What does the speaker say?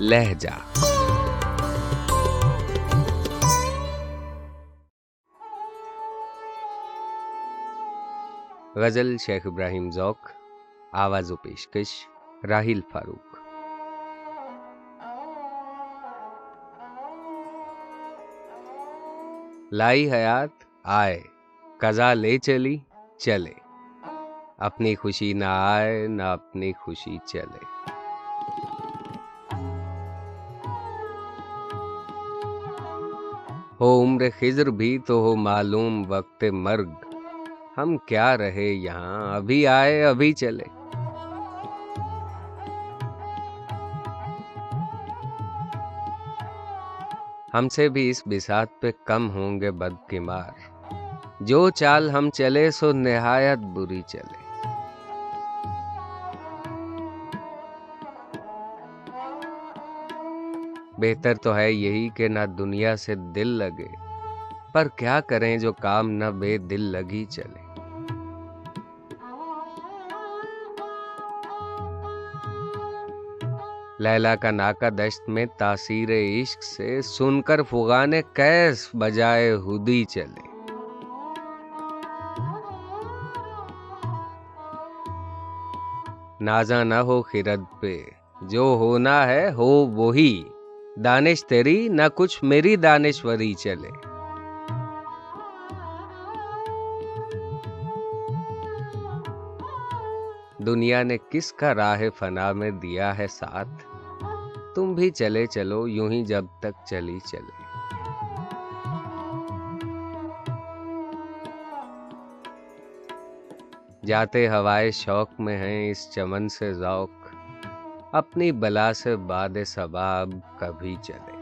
لہجہ۔ غزل شیخ ابراہیم ذوق، آواز و پیشکش راہیل فاروق۔ لائی حیات، آئے۔ قضا لے چلی، چلے۔ اپنی خوشی نہ آئے، نہ اپنی خوشی چلے۔ ہو عمر خضر بھی تو ہو معلوم وقت مرگ۔ ہم کیا رہے یہاں؟ ابھی آئے، ابھی چلے۔ ہم سے بھی اس بسات پہ کم ہوں گے بد کمار جو چال ہم چلے، سو نہایت بری چلے۔ بہتر تو ہے یہی کہ نہ دنیا سے دل لگے۔ پر کیا کریں جو کام نہ بے دل لگی چلے۔ لیلا کا ناکا دشت میں تاثیر عشق سے سن کر فغان کیس بجائے ہدی چلے۔ نازا نہ ہو خرد پہ، جو ہونا ہے ہو وہی۔ دانش تیری، نہ کچھ میری دانشوری چلے۔ دنیا نے کس کا راہ فنا میں دیا ہے ساتھ؟ تم بھی چلے چلو، یوں ہی جب تک چلی چلے۔ جاتے ہوائے شوق میں ہیں، اس چمن سے ذوق۔ اپنی بلا سے باد سباب کبھی چلے۔